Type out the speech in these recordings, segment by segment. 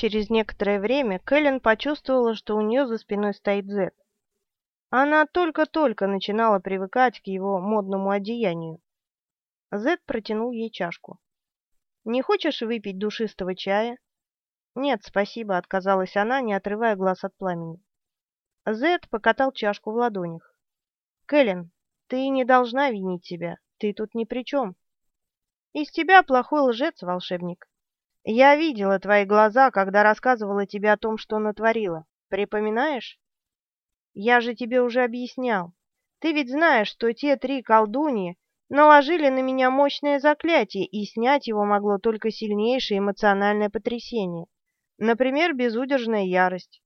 Через некоторое время Кэлен почувствовала, что у нее за спиной стоит Зет. Она только-только начинала привыкать к его модному одеянию. Зет протянул ей чашку. «Не хочешь выпить душистого чая?» «Нет, спасибо», — отказалась она, не отрывая глаз от пламени. Зет покатал чашку в ладонях. «Кэлен, ты не должна винить себя, ты тут ни при чем. Из тебя плохой лжец, волшебник. Я видела твои глаза, когда рассказывала тебе о том, что натворила. Припоминаешь? Я же тебе уже объяснял. Ты ведь знаешь, что те три колдуньи наложили на меня мощное заклятие, и снять его могло только сильнейшее эмоциональное потрясение. Например, безудержная ярость.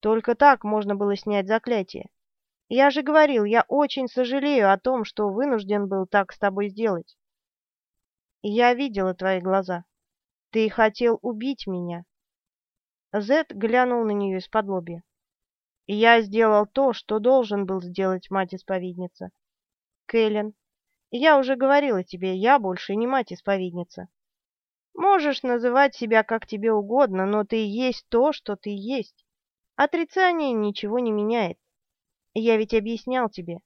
Только так можно было снять заклятие. Я же говорил, я очень сожалею о том, что вынужден был так с тобой сделать. Я видела твои глаза. Ты хотел убить меня. Зет глянул на нее из-под лобья. Я сделал то, что должен был сделать мать-исповедница. Кэлен, я уже говорила тебе, я больше не мать-исповедница. Можешь называть себя как тебе угодно, но ты есть то, что ты есть. Отрицание ничего не меняет. Я ведь объяснял тебе.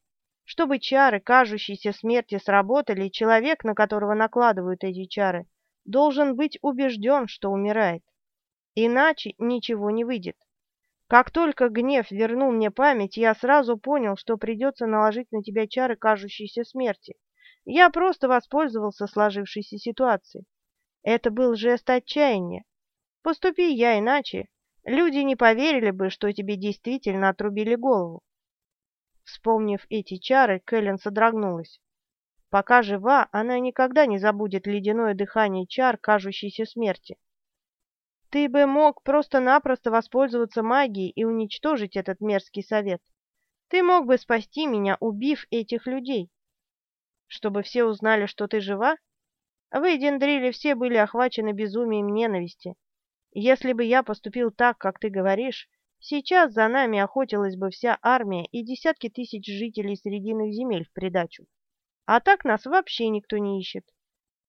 Чтобы чары, кажущиеся смерти, сработали, человек, на которого накладывают эти чары, должен быть убежден, что умирает. Иначе ничего не выйдет. Как только гнев вернул мне память, я сразу понял, что придется наложить на тебя чары кажущейся смерти. Я просто воспользовался сложившейся ситуацией. Это был жест отчаяния. Поступи я иначе, люди не поверили бы, что тебе действительно отрубили голову. Вспомнив эти чары, Кэлен содрогнулась. Пока жива, она никогда не забудет ледяное дыхание чар, кажущейся смерти. Ты бы мог просто-напросто воспользоваться магией и уничтожить этот мерзкий совет. Ты мог бы спасти меня, убив этих людей. Чтобы все узнали, что ты жива? Вы, Дендрили, все были охвачены безумием ненависти. Если бы я поступил так, как ты говоришь, сейчас за нами охотилась бы вся армия и десятки тысяч жителей Срединных земель в придачу. А так нас вообще никто не ищет.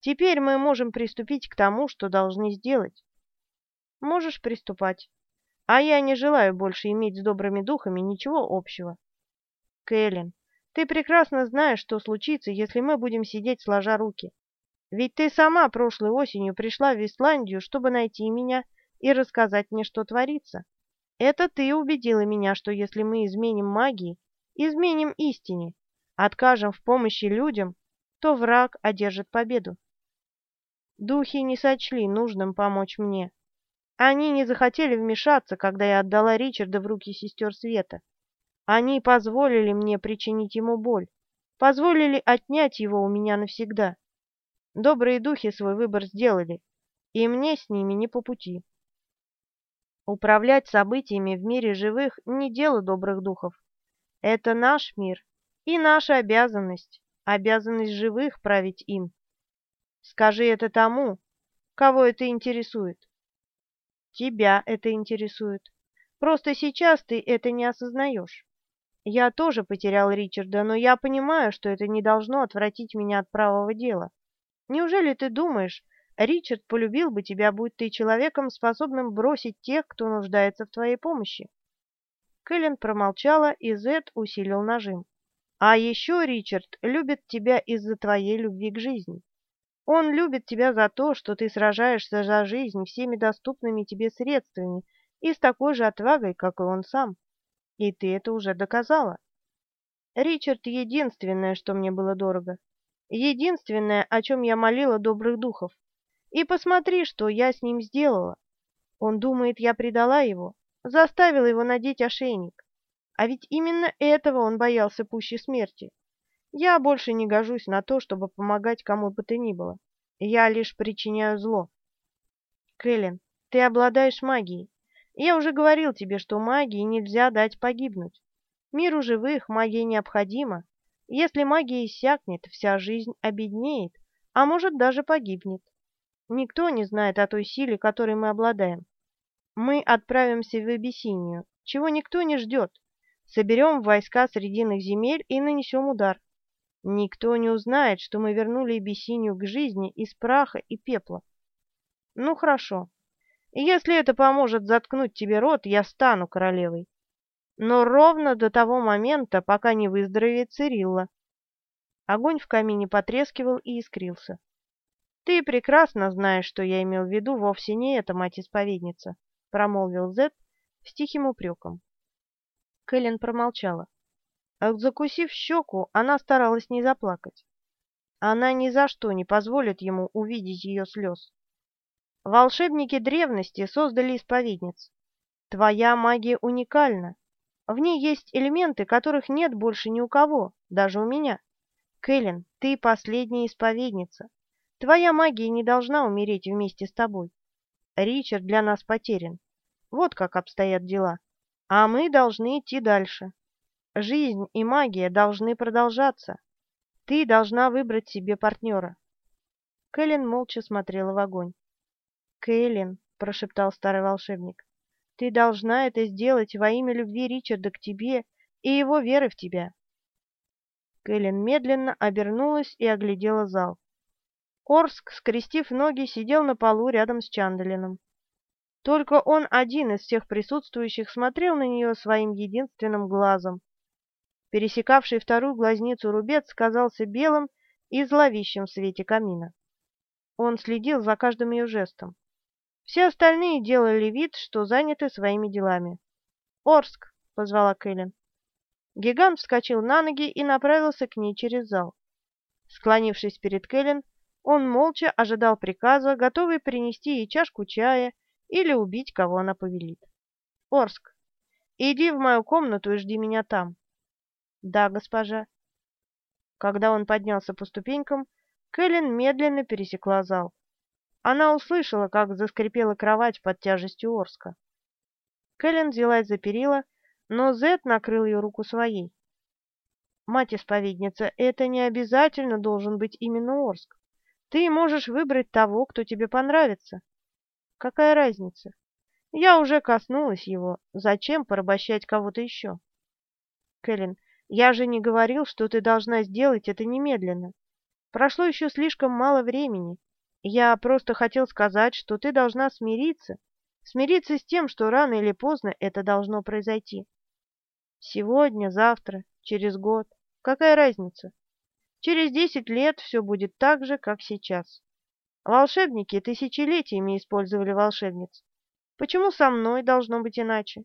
Теперь мы можем приступить к тому, что должны сделать. Можешь приступать. А я не желаю больше иметь с добрыми духами ничего общего. Кэлен, ты прекрасно знаешь, что случится, если мы будем сидеть сложа руки. Ведь ты сама прошлой осенью пришла в Исландию, чтобы найти меня и рассказать мне, что творится. Это ты убедила меня, что если мы изменим магии, изменим истине, откажем в помощи людям, то враг одержит победу. Духи не сочли нужным помочь мне. Они не захотели вмешаться, когда я отдала Ричарда в руки сестер Света. Они позволили мне причинить ему боль, позволили отнять его у меня навсегда. Добрые духи свой выбор сделали, и мне с ними не по пути. Управлять событиями в мире живых не дело добрых духов. Это наш мир, и наша обязанность, обязанность живых править им. Скажи это тому, кого это интересует. Тебя это интересует. Просто сейчас ты это не осознаешь. Я тоже потерял Ричарда, но я понимаю, что это не должно отвратить меня от правого дела. Неужели ты думаешь, Ричард полюбил бы тебя, будь ты человеком, способным бросить тех, кто нуждается в твоей помощи?» Кэлен промолчала, и Зед усилил нажим. А еще Ричард любит тебя из-за твоей любви к жизни. Он любит тебя за то, что ты сражаешься за жизнь всеми доступными тебе средствами и с такой же отвагой, как и он сам. И ты это уже доказала. Ричард — единственное, что мне было дорого. Единственное, о чем я молила добрых духов. И посмотри, что я с ним сделала. Он думает, я предала его, заставила его надеть ошейник. А ведь именно этого он боялся пуще смерти. Я больше не гожусь на то, чтобы помогать кому бы то ни было. Я лишь причиняю зло. Кэлен, ты обладаешь магией. Я уже говорил тебе, что магии нельзя дать погибнуть. Миру живых магия необходима. Если магия иссякнет, вся жизнь обеднеет, а может даже погибнет. Никто не знает о той силе, которой мы обладаем. Мы отправимся в Абиссинию, чего никто не ждет. Соберем войска Срединных земель и нанесем удар. Никто не узнает, что мы вернули Абиссинию к жизни из праха и пепла. Ну, хорошо. Если это поможет заткнуть тебе рот, я стану королевой. Но ровно до того момента, пока не выздоровеет Цирилла. Огонь в камине потрескивал и искрился. «Ты прекрасно знаешь, что я имел в виду вовсе не эта мать-исповедница», — промолвил Зет с тихим упреком. Кэлен промолчала. Закусив щеку, она старалась не заплакать. Она ни за что не позволит ему увидеть ее слез. Волшебники древности создали исповедниц. Твоя магия уникальна. В ней есть элементы, которых нет больше ни у кого, даже у меня. Кэлен, ты последняя исповедница. Твоя магия не должна умереть вместе с тобой. Ричард для нас потерян. Вот как обстоят дела. А мы должны идти дальше. Жизнь и магия должны продолжаться. Ты должна выбрать себе партнера. Кэлен молча смотрела в огонь. «Кэлен», — прошептал старый волшебник, — «ты должна это сделать во имя любви Ричарда к тебе и его веры в тебя». Кэлен медленно обернулась и оглядела зал. Орск, скрестив ноги, сидел на полу рядом с Чандалином. Только он один из всех присутствующих смотрел на нее своим единственным глазом. Пересекавший вторую глазницу рубец казался белым и зловещим в свете камина. Он следил за каждым ее жестом. Все остальные делали вид, что заняты своими делами. «Орск!» — позвала Кэлен. Гигант вскочил на ноги и направился к ней через зал. Склонившись перед Кэлен, он молча ожидал приказа, готовый принести ей чашку чая или убить, кого она повелит. «Орск, иди в мою комнату и жди меня там». «Да, госпожа». Когда он поднялся по ступенькам, Кэлен медленно пересекла зал. Она услышала, как заскрипела кровать под тяжестью Орска. Кэлен взялась за перила, но Зет накрыл ее руку своей. «Мать-исповедница, это не обязательно должен быть именно Орск. Ты можешь выбрать того, кто тебе понравится. Какая разница? Я уже коснулась его. Зачем порабощать кого-то еще? Кэлен, я же не говорил, что ты должна сделать это немедленно. Прошло еще слишком мало времени. Я просто хотел сказать, что ты должна смириться. Смириться с тем, что рано или поздно это должно произойти. Сегодня, завтра, через год. Какая разница? Через десять лет все будет так же, как сейчас. Волшебники тысячелетиями использовали волшебниц. Почему со мной должно быть иначе?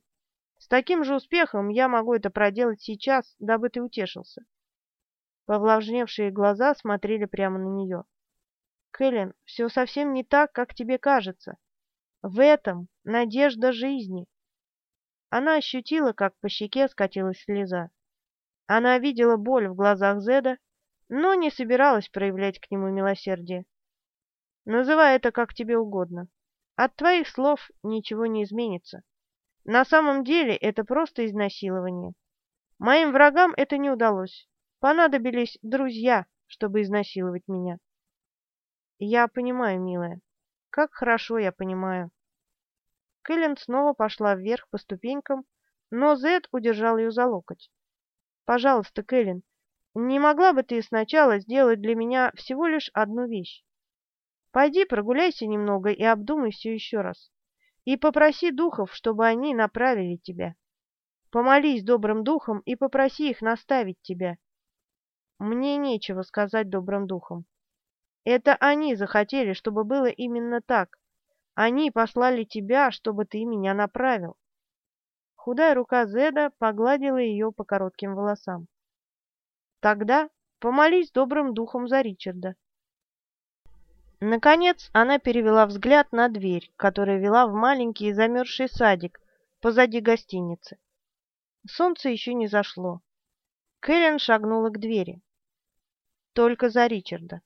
С таким же успехом я могу это проделать сейчас, дабы ты утешился. Повлажневшие глаза смотрели прямо на нее. Кэлен, все совсем не так, как тебе кажется. В этом надежда жизни. Она ощутила, как по щеке скатилась слеза. Она видела боль в глазах Зеда но не собиралась проявлять к нему милосердие. Называй это как тебе угодно. От твоих слов ничего не изменится. На самом деле это просто изнасилование. Моим врагам это не удалось. Понадобились друзья, чтобы изнасиловать меня. Я понимаю, милая. Как хорошо я понимаю. Кэлен снова пошла вверх по ступенькам, но Зед удержал ее за локоть. «Пожалуйста, Кэлен, не могла бы ты сначала сделать для меня всего лишь одну вещь? Пойди прогуляйся немного и обдумай все еще раз. И попроси духов, чтобы они направили тебя. Помолись добрым духом и попроси их наставить тебя. Мне нечего сказать добрым духом. Это они захотели, чтобы было именно так. Они послали тебя, чтобы ты меня направил. Худая рука Зеда погладила ее по коротким волосам. Тогда помолись добрым духом за Ричарда. Наконец она перевела взгляд на дверь, которая вела в маленький замерзший садик позади гостиницы. Солнце еще не зашло. Кэлен шагнула к двери. Только за Ричарда.